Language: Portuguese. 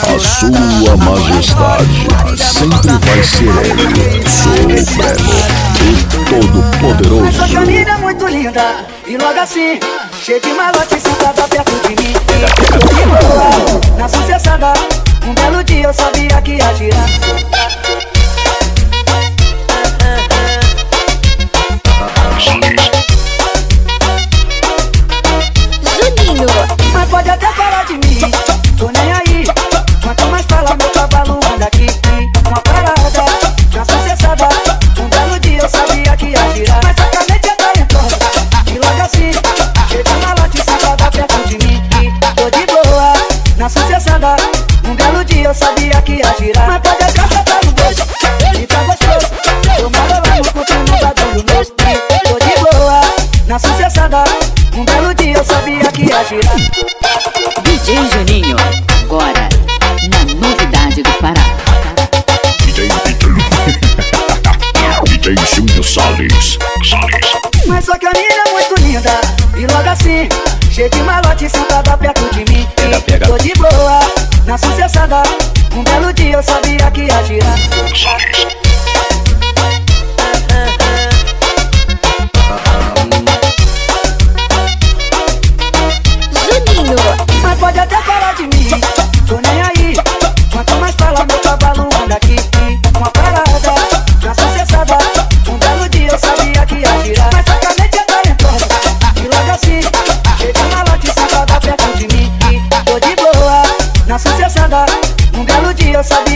A sua majestade sempre vai ser ele, supremo e todo-poderoso. Sua família é muito linda e logo assim, cheio de malote sentada perto de mim. De boa, na sucessada, um belo dia eu sabia que ia girar. Um belo dia eu sabia que ia girar. Mas pode até soltar no beijo, e tá gostoso. Tomara lá no culto, não tá dando nojo. Tô de boa, na sucessada. Um belo dia eu sabia que ia girar. DJ Juninho, agora na novidade do Pará. DJ DJ Júnior Salles. Salles. Mas sua caminha é muito linda E logo assim, cheio de malote sentada perto Um belo dia eu sabia que ia girar. Juninho, mas pode até falar de mim. Tô nem aí. Quanto mais fala, meu cavalo anda aqui. Uma parada, já sucessada. Um belo dia eu sabia que ia girar. Mas sacamente é talentosa. De logo assim, chega na lote, safada perto de mim. Tô de boa, na sucessada. Dios